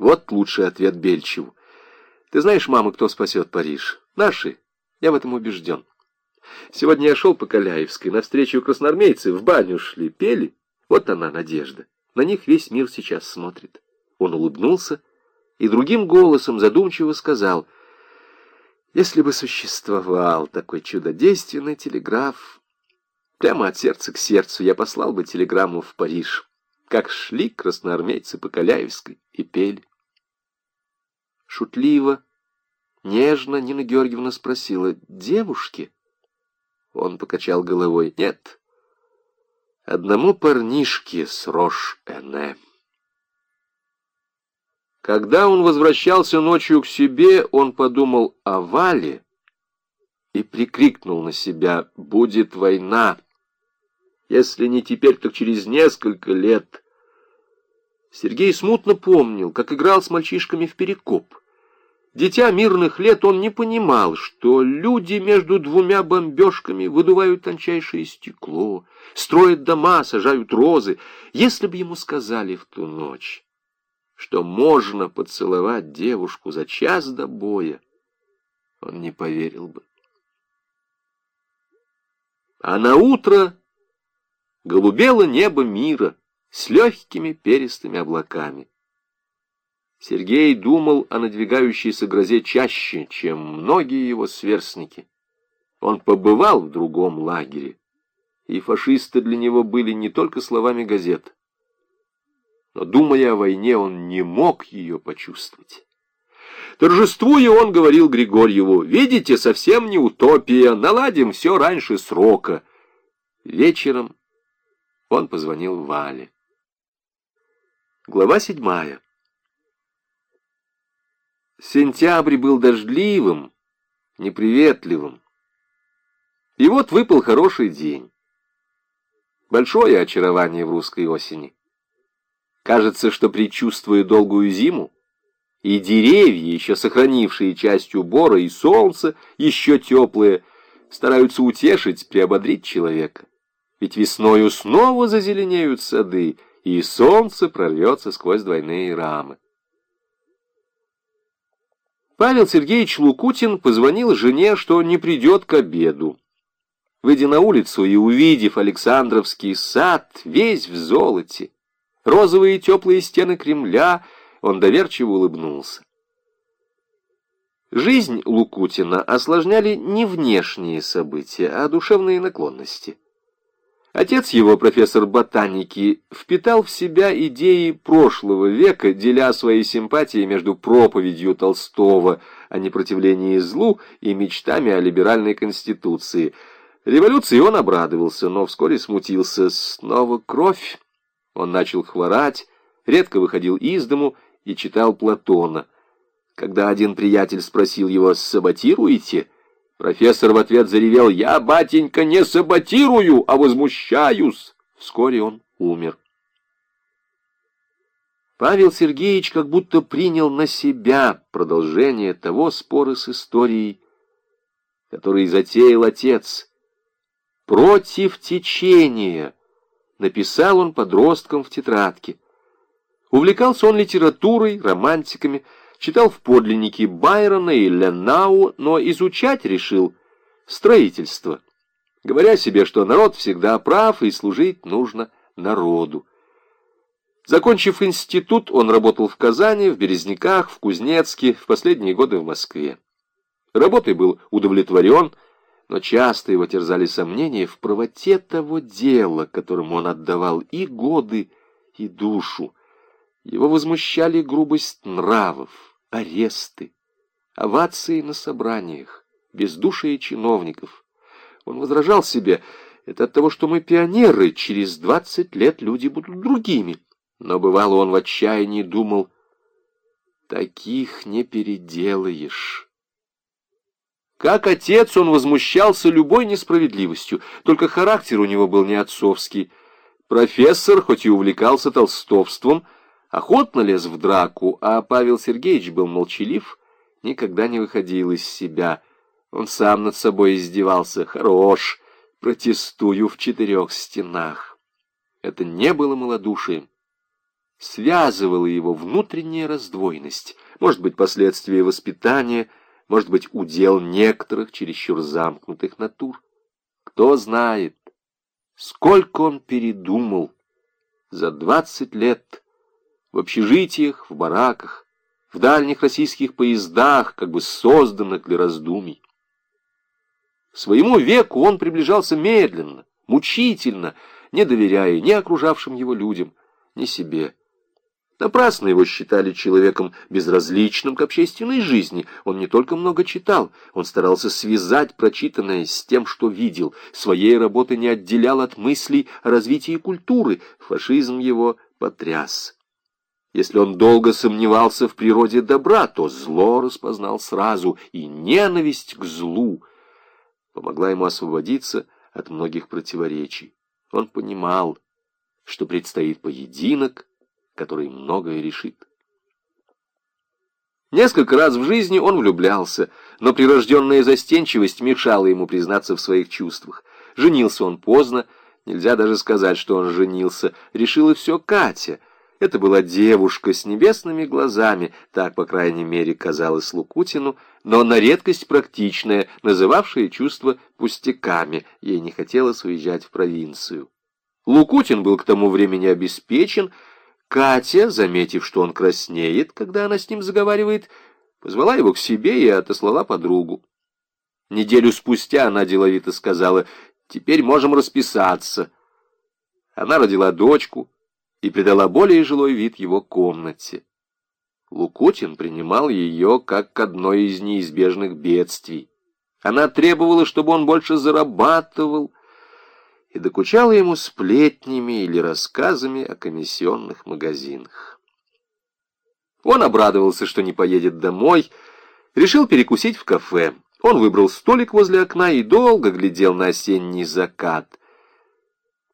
Вот лучший ответ Бельчеву. Ты знаешь, мама, кто спасет Париж? Наши. Я в этом убежден. Сегодня я шел по Каляевской, навстречу красноармейцы, в баню шли, пели. Вот она, надежда. На них весь мир сейчас смотрит. Он улыбнулся и другим голосом задумчиво сказал, «Если бы существовал такой чудодейственный телеграф, прямо от сердца к сердцу я послал бы телеграмму в Париж, как шли красноармейцы по Каляевской и пели». Шутливо, нежно Нина Георгиевна спросила, «Девушки?» Он покачал головой, «Нет, одному парнишке с Рош-Эне». Когда он возвращался ночью к себе, он подумал о Вале и прикрикнул на себя «Будет война!» Если не теперь, то через несколько лет. Сергей смутно помнил, как играл с мальчишками в перекоп. Дитя мирных лет он не понимал, что люди между двумя бомбежками выдувают тончайшее стекло, строят дома, сажают розы. Если бы ему сказали в ту ночь что можно поцеловать девушку за час до боя, он не поверил бы. А на утро голубело небо мира с легкими перистыми облаками. Сергей думал о надвигающейся грозе чаще, чем многие его сверстники. Он побывал в другом лагере, и фашисты для него были не только словами газет, но, думая о войне, он не мог ее почувствовать. Торжествуя, он говорил Григорьеву, «Видите, совсем не утопия, наладим все раньше срока». Вечером он позвонил Вале. Глава седьмая. Сентябрь был дождливым, неприветливым. И вот выпал хороший день. Большое очарование в русской осени. Кажется, что, предчувствуя долгую зиму, и деревья, еще сохранившие часть убора, и солнце, еще теплые, стараются утешить, приободрить человека. Ведь весною снова зазеленеют сады, и солнце прорвется сквозь двойные рамы. Павел Сергеевич Лукутин позвонил жене, что не придет к обеду. Выйдя на улицу и увидев Александровский сад, весь в золоте, розовые теплые стены Кремля, он доверчиво улыбнулся. Жизнь Лукутина осложняли не внешние события, а душевные наклонности. Отец его, профессор ботаники, впитал в себя идеи прошлого века, деля свои симпатии между проповедью Толстого о непротивлении злу и мечтами о либеральной конституции. Революции он обрадовался, но вскоре смутился. Снова кровь. Он начал хворать, редко выходил из дому и читал Платона. Когда один приятель спросил его «Саботируете?», профессор в ответ заревел «Я, батенька, не саботирую, а возмущаюсь!» Вскоре он умер. Павел Сергеевич как будто принял на себя продолжение того спора с историей, который затеял отец. Против течения — написал он подросткам в тетрадке. Увлекался он литературой, романтиками, читал в подлиннике Байрона и Леннау, но изучать решил строительство, говоря себе, что народ всегда прав и служить нужно народу. Закончив институт, он работал в Казани, в Березняках, в Кузнецке, в последние годы в Москве. Работой был удовлетворен, но часто его терзали сомнения в правоте того дела, которому он отдавал и годы, и душу. Его возмущали грубость нравов, аресты, овации на собраниях, бездушие чиновников. Он возражал себе, это от того, что мы пионеры, через двадцать лет люди будут другими. Но бывало он в отчаянии думал, таких не переделаешь. Как отец он возмущался любой несправедливостью, только характер у него был не отцовский. Профессор, хоть и увлекался толстовством, охотно лез в драку, а Павел Сергеевич был молчалив, никогда не выходил из себя. Он сам над собой издевался. Хорош, протестую в четырех стенах. Это не было малодушием. связывала его внутренняя раздвоенность, может быть, последствия воспитания, может быть, удел некоторых чересчур замкнутых натур. Кто знает, сколько он передумал за двадцать лет в общежитиях, в бараках, в дальних российских поездах, как бы созданных для раздумий. К своему веку он приближался медленно, мучительно, не доверяя ни окружавшим его людям, ни себе. Напрасно его считали человеком безразличным к общественной жизни. Он не только много читал, он старался связать прочитанное с тем, что видел. Своей работы не отделял от мыслей о развитии культуры. Фашизм его потряс. Если он долго сомневался в природе добра, то зло распознал сразу, и ненависть к злу помогла ему освободиться от многих противоречий. Он понимал, что предстоит поединок, который многое решит. Несколько раз в жизни он влюблялся, но прирожденная застенчивость мешала ему признаться в своих чувствах. Женился он поздно, нельзя даже сказать, что он женился. Решила все Катя. Это была девушка с небесными глазами, так, по крайней мере, казалось Лукутину, но на редкость практичная, называвшая чувства пустяками. Ей не хотелось уезжать в провинцию. Лукутин был к тому времени обеспечен, Катя, заметив, что он краснеет, когда она с ним заговаривает, позвала его к себе и отослала подругу. Неделю спустя она деловито сказала, «Теперь можем расписаться». Она родила дочку и придала более жилой вид его комнате. Лукутин принимал ее как к одной из неизбежных бедствий. Она требовала, чтобы он больше зарабатывал, и докучала ему сплетнями или рассказами о комиссионных магазинах. Он обрадовался, что не поедет домой, решил перекусить в кафе. Он выбрал столик возле окна и долго глядел на осенний закат.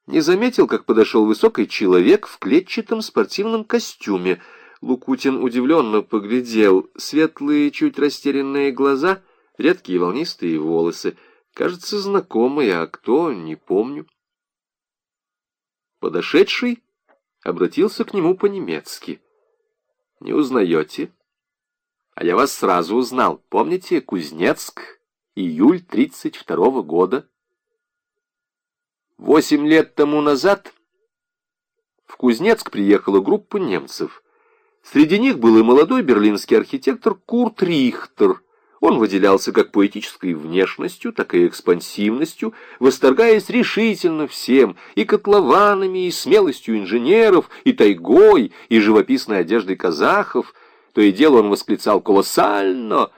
Не заметил, как подошел высокий человек в клетчатом спортивном костюме. Лукутин удивленно поглядел. Светлые, чуть растерянные глаза, редкие волнистые волосы — Кажется, знакомый, а кто, не помню. Подошедший обратился к нему по-немецки. «Не узнаете?» «А я вас сразу узнал. Помните, Кузнецк, июль тридцать второго года?» Восемь лет тому назад в Кузнецк приехала группа немцев. Среди них был и молодой берлинский архитектор Курт Рихтер — он выделялся как поэтической внешностью, так и экспансивностью, восторгаясь решительно всем, и котлованами, и смелостью инженеров, и тайгой, и живописной одеждой казахов. То и дело он восклицал «колоссально!»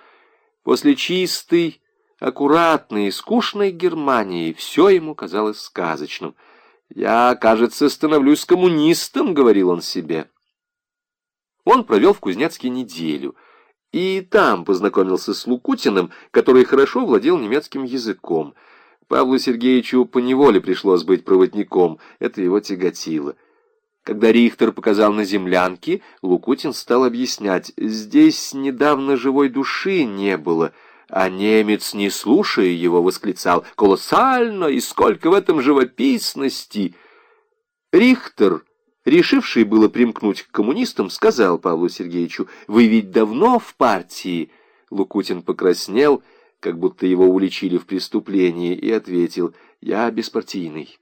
После чистой, аккуратной и скучной Германии все ему казалось сказочным. «Я, кажется, становлюсь коммунистом», — говорил он себе. Он провел в Кузнецке неделю — и там познакомился с Лукутиным, который хорошо владел немецким языком. Павлу Сергеевичу поневоле пришлось быть проводником, это его тяготило. Когда Рихтер показал на землянке, Лукутин стал объяснять, здесь недавно живой души не было, а немец, не слушая его, восклицал «Колоссально! И сколько в этом живописности!» Рихтер решивший было примкнуть к коммунистам, сказал Павлу Сергеевичу, «Вы ведь давно в партии?» Лукутин покраснел, как будто его уличили в преступлении, и ответил, «Я беспартийный».